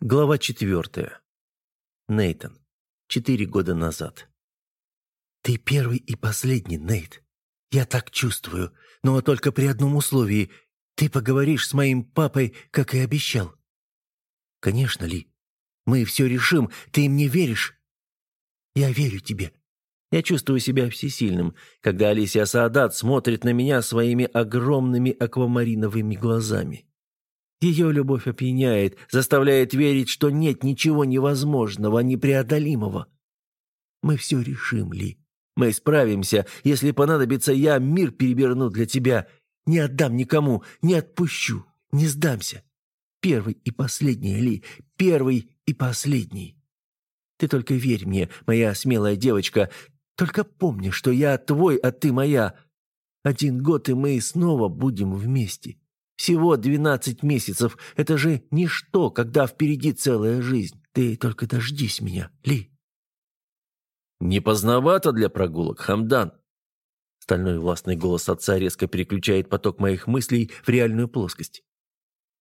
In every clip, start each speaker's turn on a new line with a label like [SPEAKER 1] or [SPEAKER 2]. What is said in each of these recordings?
[SPEAKER 1] Глава четвертая. Нейтан. Четыре года назад.
[SPEAKER 2] «Ты первый и последний, Нейт. Я так чувствую, но только при одном условии. Ты поговоришь с моим папой, как и обещал». «Конечно, Ли. Мы все решим. Ты мне веришь?» «Я верю тебе».
[SPEAKER 1] Я чувствую себя всесильным, когда Алисия Саадат смотрит на меня своими огромными аквамариновыми глазами. Ее любовь опьяняет, заставляет верить, что нет ничего невозможного, непреодолимого. Мы все решим, Ли. Мы справимся. Если понадобится, я мир переверну для тебя. Не отдам никому, не отпущу, не сдамся. Первый и последний, Ли. Первый и последний. Ты только верь мне, моя смелая девочка. Только помни, что я твой, а ты моя. Один год, и мы снова будем вместе. Всего двенадцать месяцев. Это же ничто, когда впереди целая жизнь. Ты только дождись меня, Ли». «Не поздновато для прогулок, Хамдан?» Стальной властный голос отца резко переключает поток моих мыслей в реальную плоскость.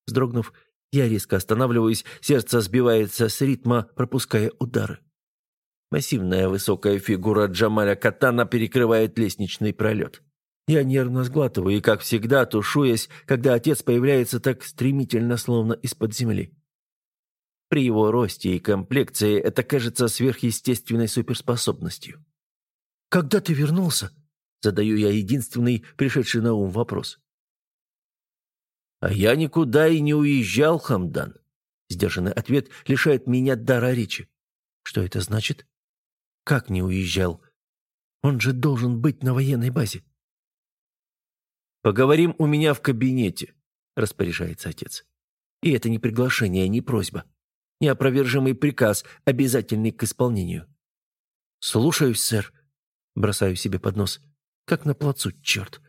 [SPEAKER 1] Вздрогнув, я резко останавливаюсь, сердце сбивается с ритма, пропуская удары. Массивная высокая фигура Джамаля Катана перекрывает лестничный пролет. Я нервно сглатываю и, как всегда, тушуясь, когда отец появляется так стремительно, словно из-под земли. При его росте и комплекции это кажется сверхъестественной суперспособностью.
[SPEAKER 2] «Когда ты вернулся?» – задаю я единственный пришедший на ум вопрос.
[SPEAKER 1] «А я никуда и не уезжал, Хамдан». Сдержанный ответ лишает меня дара речи.
[SPEAKER 2] Что это значит? Как не уезжал? Он же должен быть на военной базе.
[SPEAKER 1] «Поговорим у меня в кабинете», — распоряжается отец. И это не приглашение, не просьба. Неопровержимый приказ, обязательный к исполнению.
[SPEAKER 2] «Слушаюсь, сэр», — бросаю себе под нос. «Как на плацу, черт».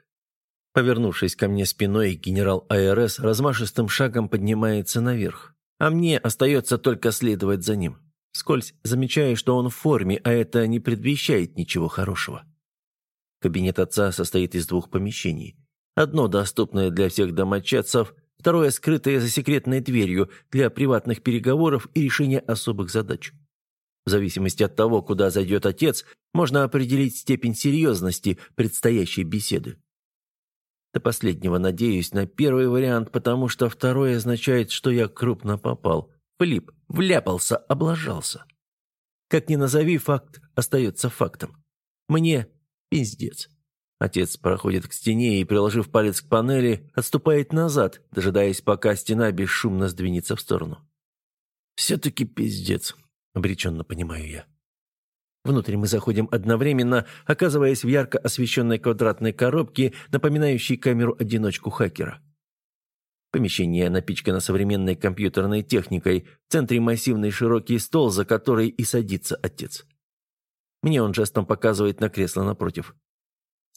[SPEAKER 1] Повернувшись ко мне спиной, генерал АРС размашистым шагом поднимается наверх, а мне остается только следовать за ним. Скользь замечаю, что он в форме, а это не предвещает ничего хорошего. Кабинет отца состоит из двух помещений. Одно доступное для всех домочадцев, второе скрытое за секретной дверью для приватных переговоров и решения особых задач. В зависимости от того, куда зайдет отец, можно определить степень серьезности предстоящей беседы. До последнего надеюсь на первый вариант, потому что второй означает, что я крупно попал. Влип, вляпался, облажался. Как ни назови, факт остается фактом. Мне пиздец. Отец проходит к стене и, приложив палец к панели, отступает назад, дожидаясь, пока стена бесшумно сдвинется в сторону. «Все-таки пиздец», — обреченно понимаю я. Внутрь мы заходим одновременно, оказываясь в ярко освещенной квадратной коробке, напоминающей камеру-одиночку хакера. Помещение напичкано современной компьютерной техникой, в центре массивный широкий стол, за который и садится отец. Мне он жестом показывает на кресло напротив.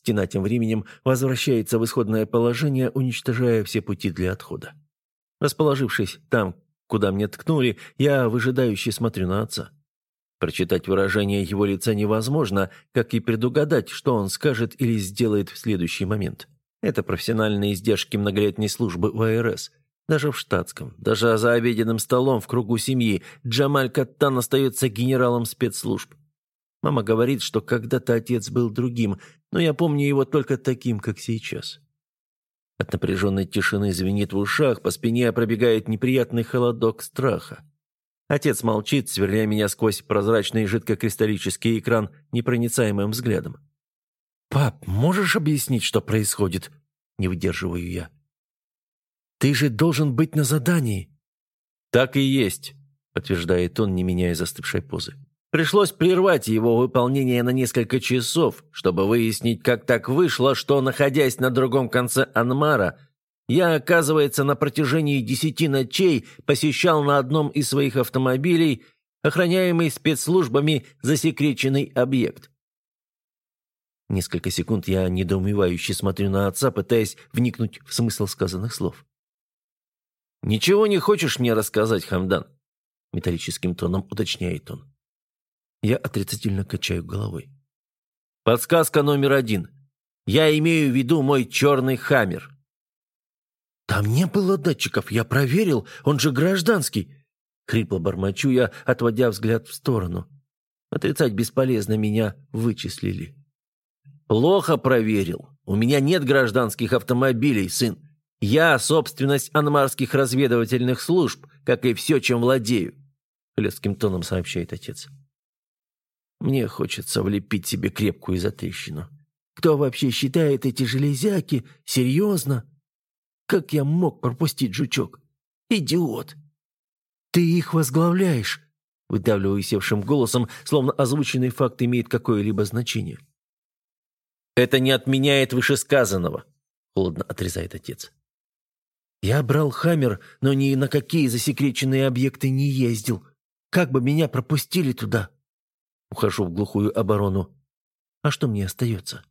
[SPEAKER 1] Стена тем временем возвращается в исходное положение, уничтожая все пути для отхода. Расположившись там, куда мне ткнули, я выжидающе смотрю на отца. Прочитать выражение его лица невозможно, как и предугадать, что он скажет или сделает в следующий момент. Это профессиональные издержки многолетней службы в АРС. Даже в штатском, даже за обеденным столом в кругу семьи Джамаль Каттан остается генералом спецслужб. Мама говорит, что когда-то отец был другим, но я помню его только таким, как сейчас. От напряженной тишины звенит в ушах, по спине пробегает неприятный холодок страха. Отец молчит, сверля меня сквозь прозрачный жидкокристаллический экран непроницаемым взглядом. «Пап, можешь объяснить, что происходит?» Не выдерживаю я. «Ты же должен быть на задании». «Так и есть», — подтверждает он, не меняя застывшей позы. Пришлось прервать его выполнение на несколько часов, чтобы выяснить, как так вышло, что, находясь на другом конце Анмара, я, оказывается, на протяжении десяти ночей посещал на одном из своих автомобилей охраняемый спецслужбами засекреченный объект. Несколько секунд я недоумевающе смотрю на отца, пытаясь вникнуть в смысл сказанных слов. «Ничего не хочешь мне рассказать, Хамдан?» Металлическим тоном уточняет он. Я отрицательно качаю головой. Подсказка номер один. Я имею в виду мой черный хаммер.
[SPEAKER 2] Там не было датчиков, я проверил, он же гражданский.
[SPEAKER 1] Хрипло бормочу я, отводя взгляд в сторону. Отрицать бесполезно, меня вычислили. «Плохо проверил. У меня нет гражданских автомобилей, сын. Я – собственность анмарских разведывательных служб, как и все, чем владею», – хлестким тоном сообщает отец. Мне хочется влепить себе крепкую затрещину. Кто вообще считает эти железяки? Серьезно? Как я мог пропустить жучок? Идиот! Ты их возглавляешь, выдавливаю севшим голосом, словно озвученный факт имеет какое-либо значение. «Это не отменяет вышесказанного», — холодно отрезает отец. «Я брал «Хаммер», но ни на какие засекреченные объекты не ездил. Как бы меня пропустили туда?» Ухожу в глухую оборону. «А что мне остается?»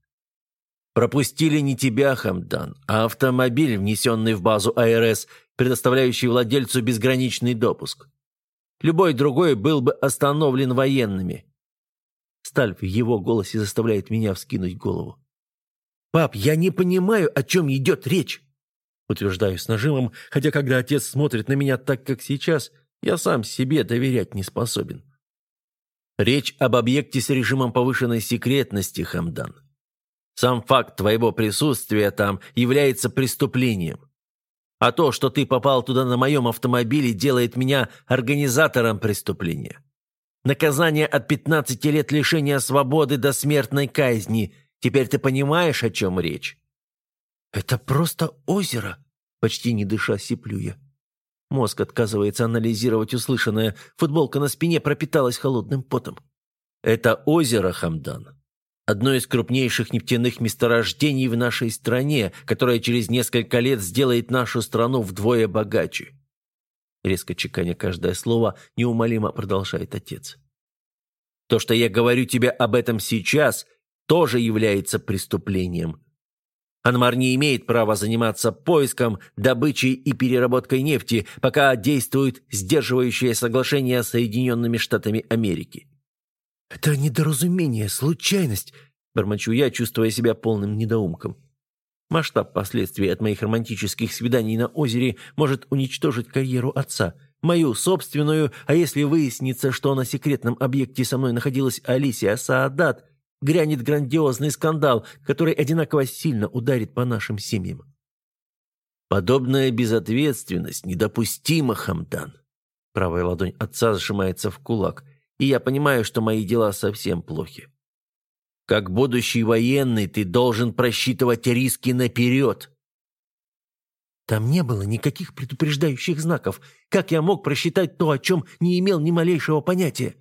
[SPEAKER 1] «Пропустили не тебя, Хамдан, а автомобиль, внесенный в базу АРС, предоставляющий владельцу безграничный допуск. Любой другой был бы остановлен военными». Сталь в его голосе заставляет меня вскинуть голову. «Пап, я не понимаю, о чем идет речь!» Утверждаю с нажимом, хотя когда отец смотрит на меня так, как сейчас, я сам себе доверять не способен. Речь об объекте с режимом повышенной секретности, Хамдан. Сам факт твоего присутствия там является преступлением. А то, что ты попал туда на моем автомобиле, делает меня организатором преступления. Наказание от 15 лет лишения свободы до смертной казни – Теперь ты понимаешь, о чем речь?» «Это просто озеро», — почти не дыша сиплю я. Мозг отказывается анализировать услышанное, футболка на спине пропиталась холодным потом. «Это озеро, Хамдан. Одно из крупнейших нефтяных месторождений в нашей стране, которое через несколько лет сделает нашу страну вдвое богаче». Резко чеканя каждое слово, неумолимо продолжает отец. «То, что я говорю тебе об этом сейчас, тоже является преступлением. Анмар не имеет права заниматься поиском, добычей и переработкой нефти, пока действует сдерживающее соглашение с Соединенными Штатами Америки. «Это недоразумение, случайность», – бормочу я, чувствуя себя полным недоумком. Масштаб последствий от моих романтических свиданий на озере может уничтожить карьеру отца, мою собственную, а если выяснится, что на секретном объекте со мной находилась Алисия Саадат, грянет грандиозный скандал, который одинаково сильно ударит по нашим семьям. Подобная безответственность недопустима, Хамдан. Правая ладонь отца сжимается в кулак, и я понимаю, что мои дела совсем плохи. Как будущий военный ты должен просчитывать риски наперед. Там не было никаких предупреждающих знаков. Как я мог просчитать то, о чем не имел ни малейшего понятия?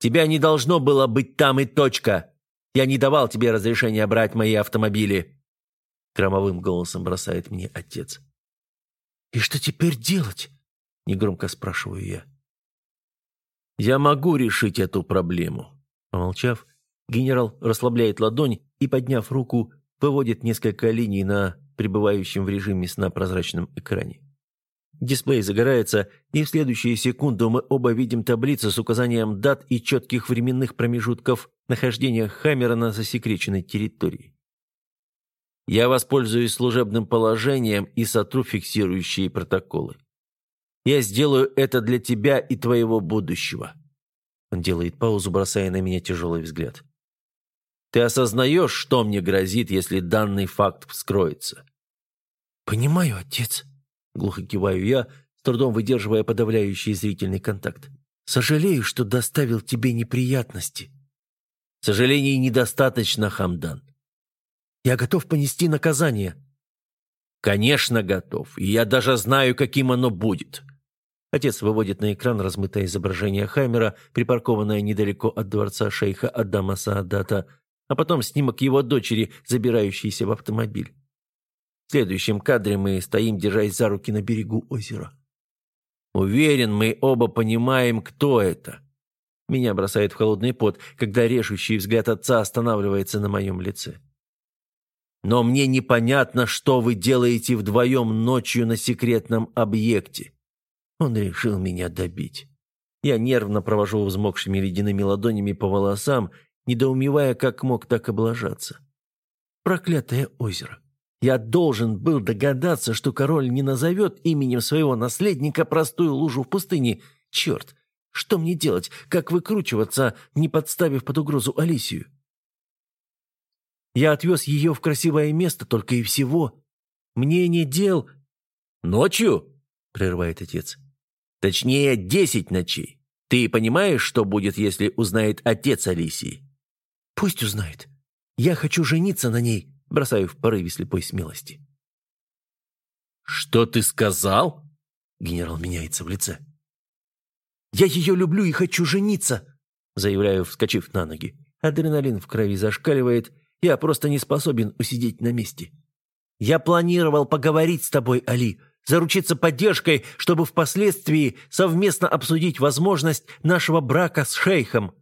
[SPEAKER 1] Тебя не должно было быть там и точка. Я не давал тебе разрешения брать мои автомобили. Громовым голосом бросает мне отец. «И что теперь делать?» – негромко спрашиваю я. «Я могу решить эту проблему». Помолчав, генерал расслабляет ладонь и, подняв руку, выводит несколько линий на пребывающем в режиме сна прозрачном экране. Дисплей загорается, и в следующие секунду мы оба видим таблицу с указанием дат и четких временных промежутков нахождения Хаммера на засекреченной территории. Я воспользуюсь служебным положением и сотру фиксирующие протоколы. Я сделаю это для тебя и твоего будущего. Он делает паузу, бросая на меня тяжелый взгляд. Ты осознаешь, что мне грозит, если данный факт вскроется? Понимаю, отец. Глухо киваю я, с трудом выдерживая подавляющий зрительный контакт. «Сожалею, что доставил тебе неприятности». «Сожалений недостаточно, Хамдан. Я готов понести наказание». «Конечно, готов. И я даже знаю, каким оно будет». Отец выводит на экран размытое изображение Хаймера, припаркованное недалеко от дворца шейха Адама Саадата, а потом снимок его дочери, забирающейся в автомобиль. В следующем кадре мы стоим, держась за руки на берегу озера. Уверен, мы оба понимаем, кто это. Меня бросает в холодный пот, когда режущий взгляд отца останавливается на моем лице. Но мне непонятно, что вы делаете вдвоем ночью на секретном объекте. Он решил меня добить. Я нервно провожу взмокшими ледяными ладонями по волосам, недоумевая, как мог так облажаться. Проклятое озеро. Я должен был догадаться, что король не назовет именем своего наследника простую лужу в пустыне, Черт, что мне делать? Как выкручиваться, не подставив под угрозу Алисию? Я отвез ее в красивое место только и всего. Мне не дел... «Ночью?» — прерывает отец. «Точнее, десять ночей. Ты понимаешь, что будет, если узнает отец Алисии?»
[SPEAKER 2] «Пусть узнает. Я хочу жениться на ней», — бросаю в порыве слепой смелости.
[SPEAKER 1] «Что ты сказал?»
[SPEAKER 2] Генерал меняется в лице. «Я ее люблю и хочу жениться», — заявляю, вскочив на ноги. Адреналин в крови зашкаливает, я просто не способен усидеть на месте. «Я планировал поговорить с тобой, Али, заручиться поддержкой, чтобы впоследствии совместно обсудить возможность нашего брака с шейхом».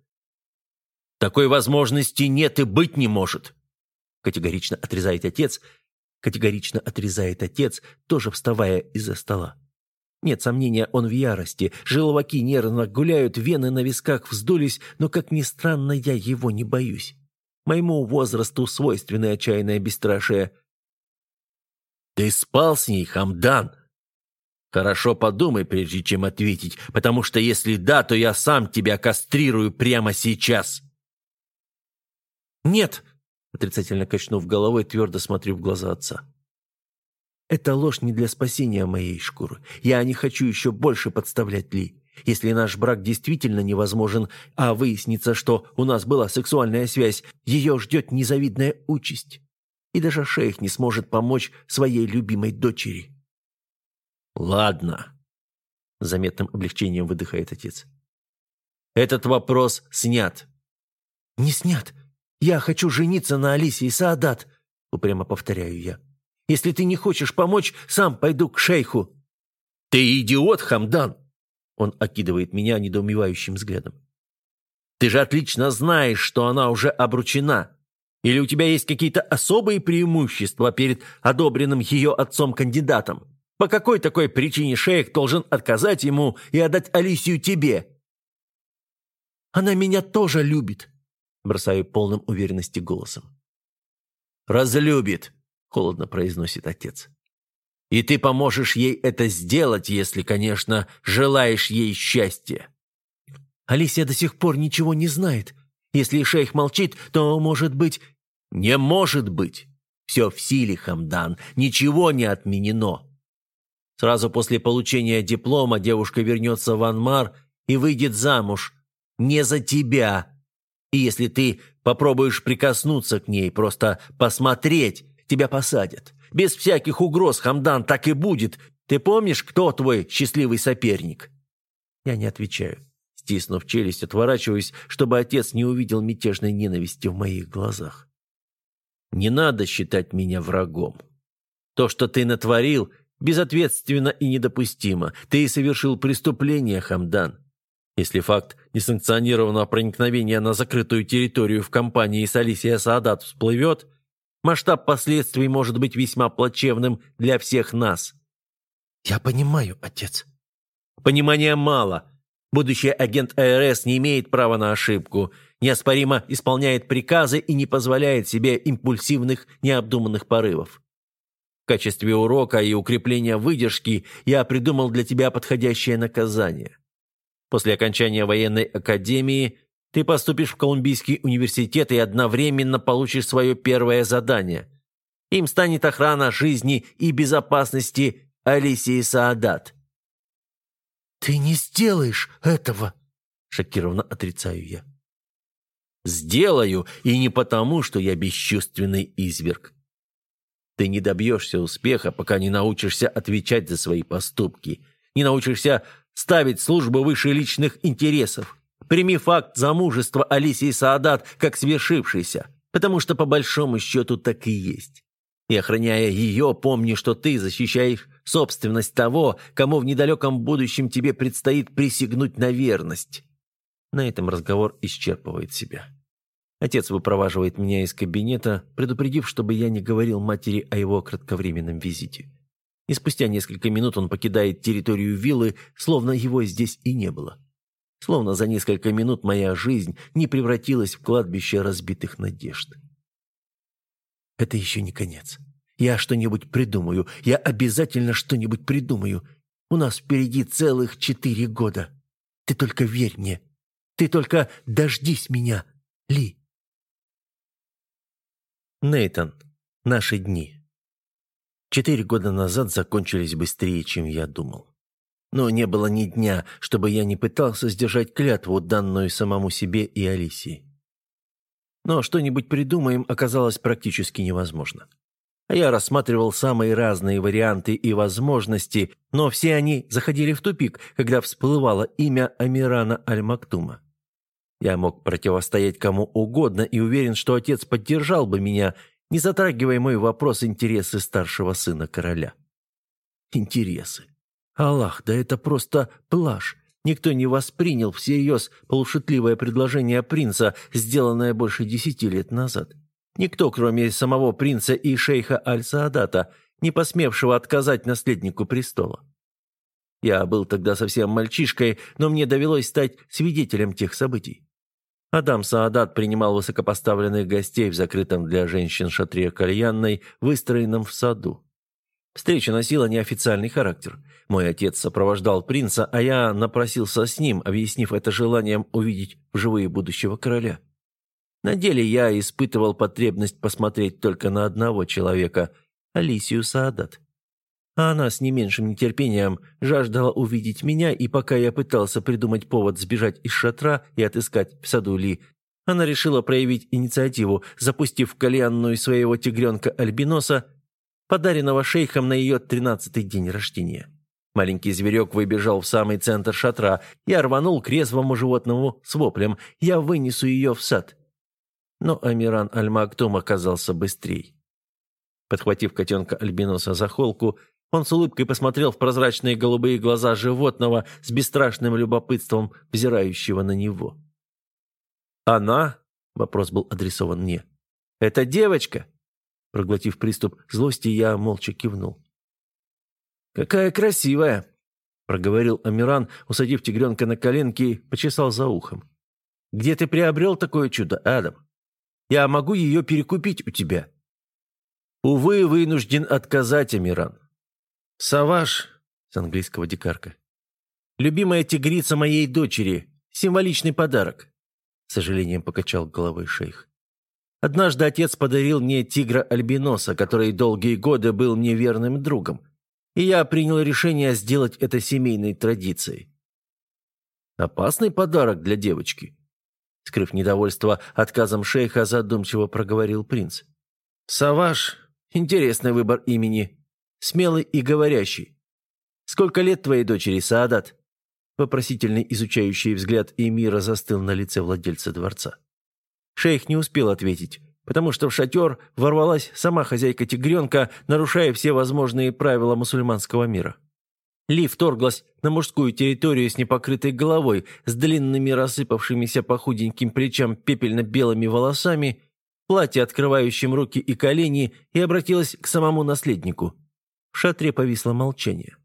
[SPEAKER 1] «Такой возможности нет и быть не может», — категорично отрезает отец, категорично отрезает отец, тоже вставая из-за стола. Нет сомнения, он в ярости. Желваки нервно гуляют, вены на висках вздулись, но, как ни странно, я его не боюсь. Моему возрасту свойственное отчаянное бесстрашие. «Ты спал с ней, Хамдан?» «Хорошо подумай, прежде чем ответить, потому что если да, то я сам тебя кастрирую прямо сейчас».
[SPEAKER 2] «Нет!» — отрицательно качнув головой, твердо смотрю в глаза отца. Это ложь не для спасения моей шкуры. Я не хочу еще больше подставлять Ли. Если наш брак действительно невозможен, а выяснится, что у нас была сексуальная связь, ее ждет незавидная участь. И даже шейх не сможет помочь своей любимой дочери.
[SPEAKER 1] «Ладно», — заметным облегчением выдыхает отец. «Этот вопрос снят».
[SPEAKER 2] «Не снят. Я хочу жениться на Алисе и Саадат», — упрямо повторяю я. Если ты не хочешь помочь, сам пойду к шейху».
[SPEAKER 1] «Ты идиот, Хамдан!» Он окидывает меня недоумевающим взглядом. «Ты же отлично знаешь, что она уже обручена. Или у тебя есть какие-то особые преимущества перед одобренным ее отцом кандидатом? По какой такой причине шейх должен отказать ему и отдать Алисию тебе?»
[SPEAKER 2] «Она меня тоже любит», — бросаю полным уверенности голосом.
[SPEAKER 1] «Разлюбит», — холодно произносит отец. «И ты поможешь ей это сделать, если, конечно, желаешь ей счастья».
[SPEAKER 2] «Алисия до сих пор ничего не знает. Если шейх молчит, то, может быть...»
[SPEAKER 1] «Не может быть! Все в силе, Хамдан, ничего не отменено!» Сразу после получения диплома девушка вернется в Анмар и выйдет замуж. Не за тебя. И если ты попробуешь прикоснуться к ней, просто посмотреть, тебя посадят. Без всяких угроз, Хамдан, так и будет. Ты помнишь, кто твой счастливый соперник?»
[SPEAKER 2] Я не отвечаю.
[SPEAKER 1] Стиснув челюсть, отворачиваюсь, чтобы отец не увидел мятежной ненависти в моих глазах. «Не надо считать меня врагом. То, что ты натворил, безответственно и недопустимо. Ты совершил преступление, Хамдан. Если факт несанкционированного проникновения на закрытую территорию в компании с Алисия Саадат всплывет, Масштаб последствий может быть весьма плачевным для всех нас».
[SPEAKER 2] «Я понимаю, отец».
[SPEAKER 1] «Понимания мало. Будущий агент АРС не имеет права на ошибку, неоспоримо исполняет приказы и не позволяет себе импульсивных, необдуманных порывов. В качестве урока и укрепления выдержки я придумал для тебя подходящее наказание. После окончания военной академии ты поступишь в Колумбийский университет и одновременно получишь свое первое задание. Им станет охрана жизни и безопасности Алисии Саадат».
[SPEAKER 2] «Ты не сделаешь этого!» – шокированно отрицаю я.
[SPEAKER 1] «Сделаю, и не потому, что я бесчувственный изверг. Ты не добьешься успеха, пока не научишься отвечать за свои поступки, не научишься ставить службу выше личных интересов. Прими факт замужества Алисии Саадат как свершившийся, потому что по большому счету так и есть. И охраняя ее, помни, что ты защищаешь собственность того, кому в недалеком будущем тебе предстоит присягнуть на верность. На этом разговор исчерпывает себя. Отец выпроваживает меня из кабинета, предупредив, чтобы я не говорил матери о его кратковременном визите. И спустя несколько минут он покидает территорию виллы, словно его здесь и не было. Словно за несколько минут моя жизнь не превратилась в кладбище разбитых надежд.
[SPEAKER 2] Это еще не конец. Я что-нибудь придумаю. Я обязательно что-нибудь придумаю. У нас впереди целых четыре года. Ты только верь мне. Ты только дождись меня, Ли.
[SPEAKER 1] Нейтан. Наши дни. Четыре года назад закончились быстрее, чем я думал. Но не было ни дня, чтобы я не пытался сдержать клятву, данную самому себе и Алисии. Но что-нибудь придумаем оказалось практически невозможно. Я рассматривал самые разные варианты и возможности, но все они заходили в тупик, когда всплывало имя Амирана Аль-Мактума. Я мог противостоять кому угодно и уверен, что отец поддержал бы меня, не затрагивая мой вопрос интересы старшего сына короля. Интересы. Аллах, да это просто плаж. Никто не воспринял всерьез полушутливое предложение принца, сделанное больше десяти лет назад. Никто, кроме самого принца и шейха Аль-Саадата, не посмевшего отказать наследнику престола. Я был тогда совсем мальчишкой, но мне довелось стать свидетелем тех событий. Адам Саадат принимал высокопоставленных гостей в закрытом для женщин шатре кальянной, выстроенном в саду. Встреча носила неофициальный характер. Мой отец сопровождал принца, а я напросился с ним, объяснив это желанием увидеть вживые будущего короля. На деле я испытывал потребность посмотреть только на одного человека – Алисию Саадат. А она с не меньшим нетерпением жаждала увидеть меня, и пока я пытался придумать повод сбежать из шатра и отыскать в саду Ли, она решила проявить инициативу, запустив кальянную своего тигренка-альбиноса, подаренного шейхом на ее тринадцатый день рождения. Маленький зверек выбежал в самый центр шатра. Я рванул к резвому животному с воплем. «Я вынесу ее в сад». Но Амиран Аль-Мактум оказался быстрей. Подхватив котенка Альбиноса за холку, он с улыбкой посмотрел в прозрачные голубые глаза животного с бесстрашным любопытством, взирающего на него. «Она?» — вопрос был адресован мне. «Это девочка?» Проглотив приступ злости, я молча кивнул. «Какая красивая!» — проговорил Амиран, усадив тигренка на коленки, почесал за ухом. «Где ты приобрел такое чудо, Адам? Я могу ее перекупить у тебя». «Увы, вынужден отказать, Амиран. Саваш, с английского дикарка. Любимая тигрица моей дочери, символичный подарок», — с сожалением покачал головой шейх. «Однажды отец подарил мне тигра-альбиноса, который долгие годы был мне верным другом, и я принял решение сделать это семейной традицией». «Опасный подарок для девочки», Скрыв недовольство отказом шейха, задумчиво проговорил принц. «Саваш — интересный выбор имени. Смелый и говорящий. Сколько лет твоей дочери, Саадат?» Вопросительный изучающий взгляд Эмира застыл на лице владельца дворца. Шейх не успел ответить, потому что в шатер ворвалась сама хозяйка тигренка, нарушая все возможные правила мусульманского мира. Ли вторглась на мужскую территорию с непокрытой головой, с длинными рассыпавшимися по худеньким плечам пепельно-белыми волосами, платье, открывающим руки и колени, и обратилась к самому наследнику. В шатре повисло молчание.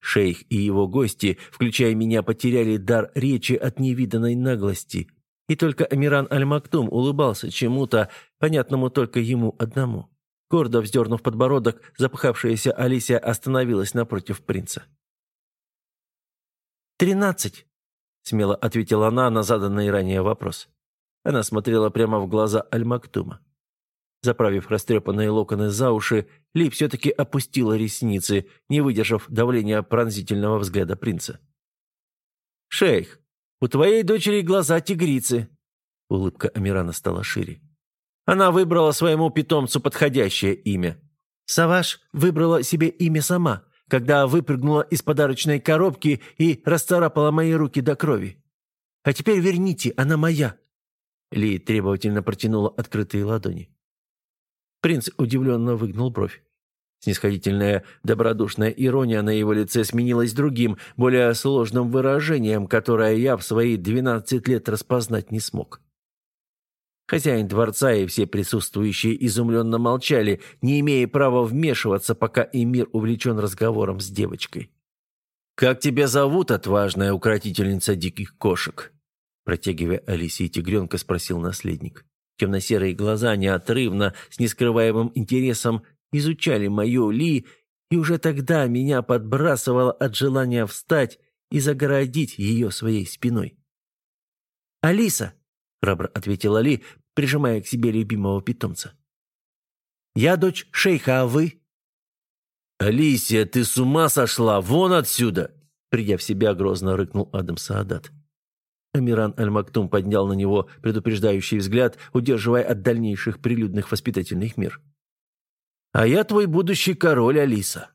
[SPEAKER 1] Шейх и его гости, включая меня, потеряли дар речи от невиданной наглости, и только Амиран Аль-Мактум улыбался чему-то, понятному только ему одному. Гордо вздернув подбородок, запыхавшаяся Алисия остановилась напротив принца. «Тринадцать», — смело ответила она на заданный ранее вопрос. Она смотрела прямо в глаза Аль-Мактума. Заправив растрепанные локоны за уши, Ли все-таки опустила ресницы, не выдержав давления пронзительного взгляда принца. «Шейх, у твоей дочери глаза тигрицы», — улыбка Амирана стала шире. Она выбрала своему питомцу подходящее имя. Саваш выбрала себе имя сама, когда выпрыгнула из подарочной коробки и расцарапала мои руки до крови. А теперь верните, она моя». Ли требовательно протянула открытые ладони. Принц удивленно выгнул бровь. Снисходительная, добродушная ирония на его лице сменилась другим, более сложным выражением, которое я в свои двенадцать лет распознать не смог. Хозяин дворца и все присутствующие изумленно молчали, не имея права вмешиваться, пока Эмир увлечен разговором с девочкой. «Как тебя зовут, отважная укротительница диких кошек?» Протягивая Алисе и тигренка, спросил наследник. Темно-серые глаза неотрывно, с нескрываемым интересом, изучали мою Ли, и уже тогда меня подбрасывало от желания встать и загородить ее своей спиной. «Алиса!» — храбро ответила Ли, прижимая к себе любимого питомца. «Я дочь шейха, а вы?»
[SPEAKER 2] «Алисия, ты с ума сошла! Вон отсюда!» Придя в себя, грозно рыкнул Адам Саадат.
[SPEAKER 1] Амиран Аль-Мактум поднял на него предупреждающий взгляд, удерживая от дальнейших прилюдных воспитательных мер. «А я твой будущий король, Алиса!»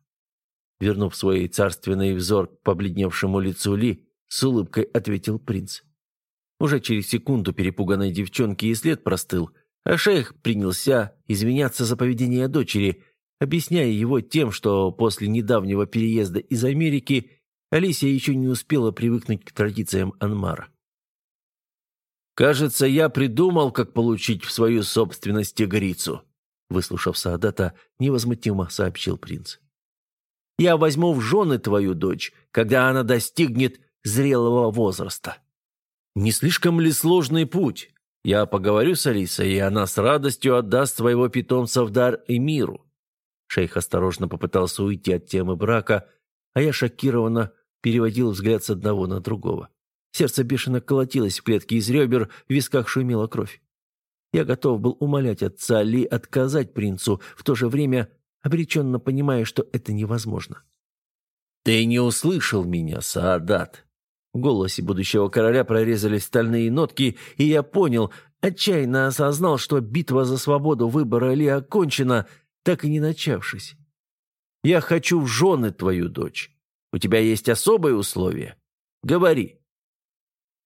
[SPEAKER 1] Вернув свой царственный взор к побледневшему лицу Ли, с улыбкой ответил принц. Уже через секунду перепуганной девчонки и след простыл, а шейх принялся извиняться за поведение дочери, объясняя его тем, что после недавнего переезда из Америки Алисия еще не успела привыкнуть к традициям Анмара.
[SPEAKER 2] «Кажется, я придумал, как получить в свою собственность тигрицу», выслушав Саадата, невозмутимо сообщил принц. «Я возьму в жены твою дочь, когда она достигнет зрелого возраста». «Не слишком ли сложный путь? Я поговорю с Алисой, и она с радостью отдаст своего питомца в дар Эмиру». Шейх осторожно попытался уйти от темы брака, а я шокированно переводил взгляд с одного на другого. Сердце бешено колотилось в клетке из ребер, в висках шумела кровь. Я готов был умолять отца Ли отказать принцу, в то же время обреченно понимая, что это невозможно. «Ты не услышал меня, Саадат!» В голосе будущего короля прорезались стальные нотки, и я понял, отчаянно осознал, что битва за свободу выбора Ли окончена, так и не начавшись. «Я хочу в жены твою дочь. У тебя есть особые условия? Говори».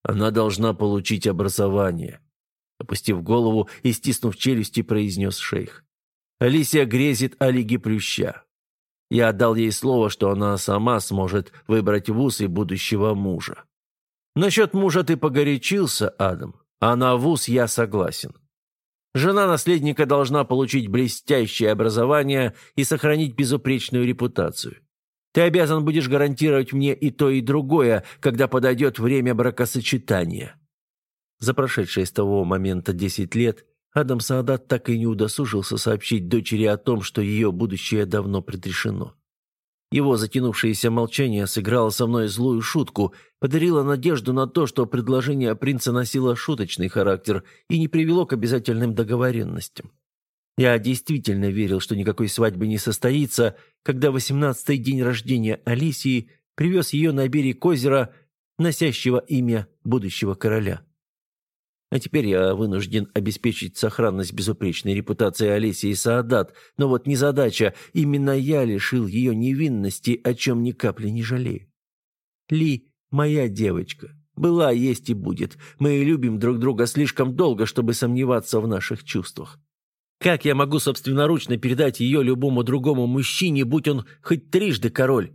[SPEAKER 2] Она должна получить образование. Опустив голову и стиснув челюсти, произнес шейх. Алисия грезит о Лиге Плюща. Я отдал ей слово, что она сама сможет выбрать вуз и будущего мужа. Насчет мужа ты погорячился, Адам, а на вуз я согласен. Жена наследника должна получить блестящее образование и сохранить безупречную репутацию. Ты обязан будешь гарантировать мне и то, и другое, когда подойдет время бракосочетания». За прошедшие с того момента десять лет Адам Саадат так и не удосужился сообщить дочери о том, что ее будущее давно предрешено. Его затянувшееся молчание сыграло со мной злую шутку, подарило надежду на то, что предложение принца носило шуточный характер и не привело к обязательным договоренностям. Я действительно верил, что никакой свадьбы не состоится, когда восемнадцатый день рождения Алисии привез ее на берег озера, носящего имя будущего короля. А теперь я вынужден обеспечить сохранность безупречной репутации Олесии Саадат, но вот незадача, именно я лишил ее невинности, о чем ни капли не жалею. Ли – моя девочка. Была, есть и будет. Мы любим друг друга слишком долго, чтобы сомневаться в наших чувствах. Как я могу собственноручно передать ее любому другому мужчине, будь он хоть трижды король?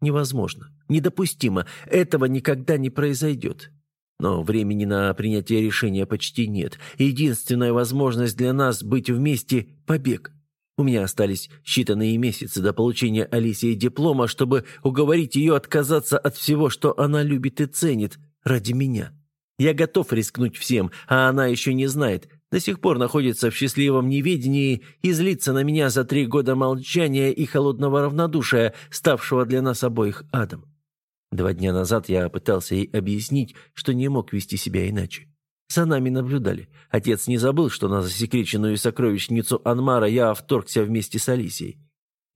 [SPEAKER 2] Невозможно. Недопустимо. Этого никогда не произойдет. Но времени на принятие решения почти нет. Единственная возможность для нас быть вместе – побег. У меня остались считанные месяцы до получения Алисии диплома, чтобы уговорить ее отказаться от всего, что она любит и ценит, ради меня. Я готов рискнуть всем, а она еще не знает, до сих пор находится в счастливом неведении и злится на меня за три года молчания и холодного равнодушия, ставшего для нас обоих адом. Два дня назад я пытался ей объяснить, что не мог вести себя иначе. За нами наблюдали. Отец не забыл, что на засекреченную сокровищницу Анмара я вторгся вместе с Алисией.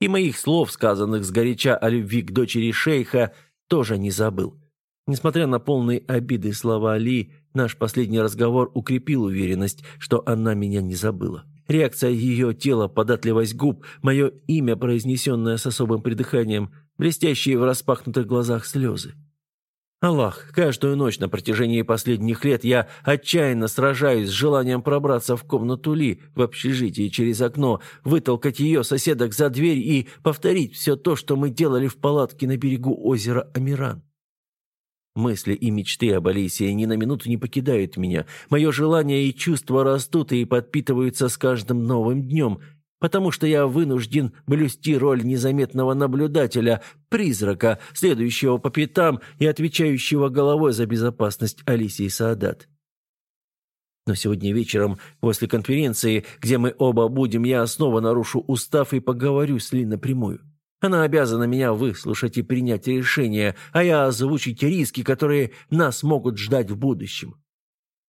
[SPEAKER 2] И моих слов, сказанных сгоряча о любви к дочери шейха, тоже не забыл. Несмотря на полные обиды слова Али, наш последний разговор укрепил уверенность, что она меня не забыла. Реакция ее тела, податливость губ, мое имя, произнесенное с особым придыханием, блестящие в распахнутых глазах слезы. Аллах, каждую ночь на протяжении последних лет я отчаянно сражаюсь с желанием пробраться в комнату Ли в общежитии через окно, вытолкать ее соседок за дверь и повторить все то, что мы делали в палатке на берегу озера Амиран. Мысли и мечты об Алисии ни на минуту не покидают меня. Мое желание и чувства растут и подпитываются с каждым новым днем, потому что я вынужден блюсти роль незаметного наблюдателя, призрака, следующего по пятам и отвечающего головой за безопасность Алисии Саадат. Но сегодня вечером, после конференции, где мы оба будем, я снова нарушу устав и поговорю с Ли напрямую.
[SPEAKER 1] Она обязана меня выслушать и принять решение, а я озвучить риски, которые нас могут ждать в будущем.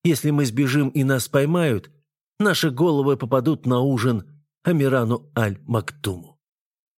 [SPEAKER 1] Если мы сбежим и нас поймают, наши головы попадут на ужин Амирану Аль-Мактуму.